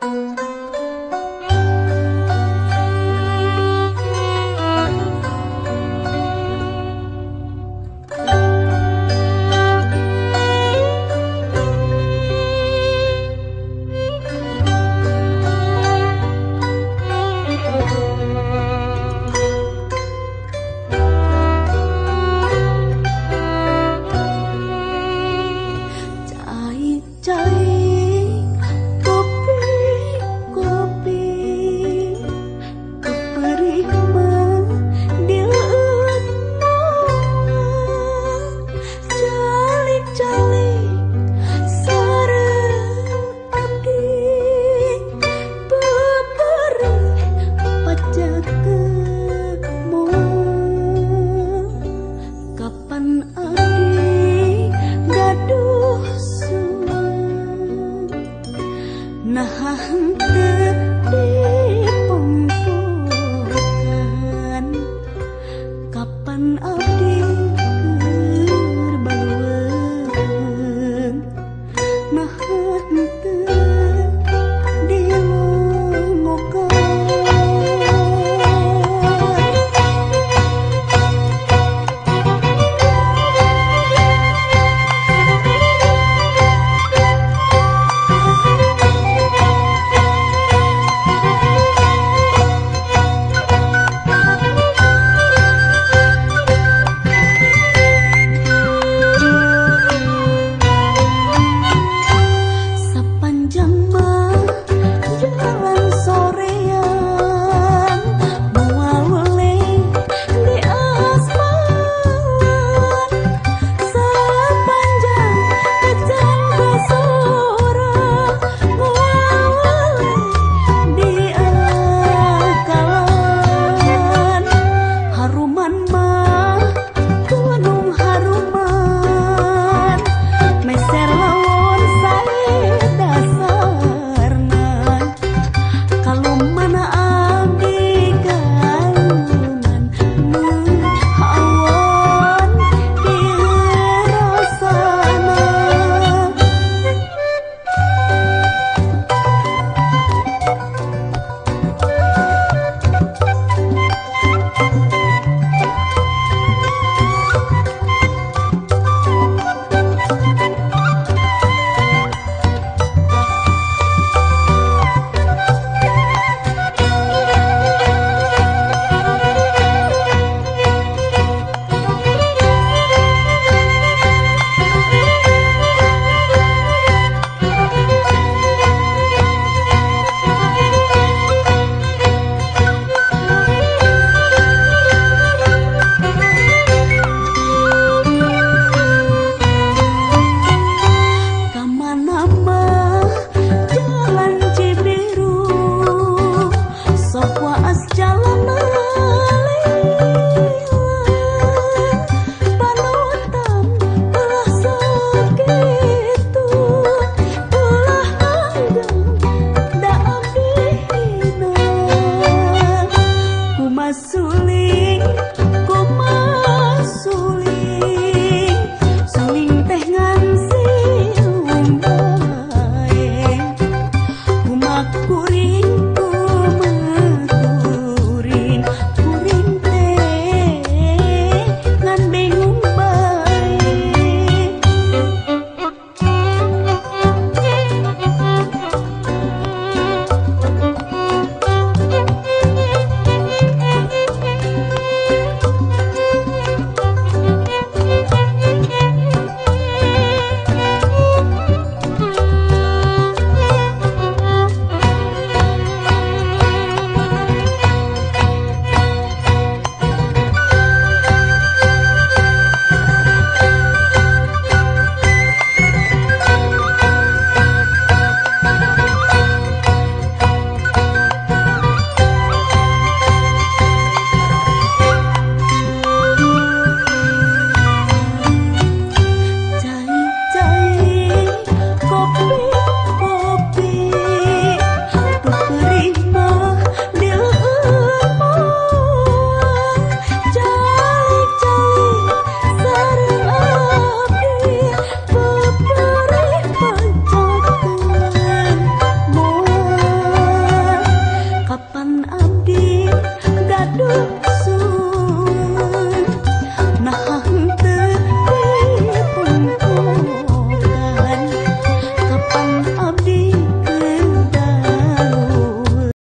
Kapan me.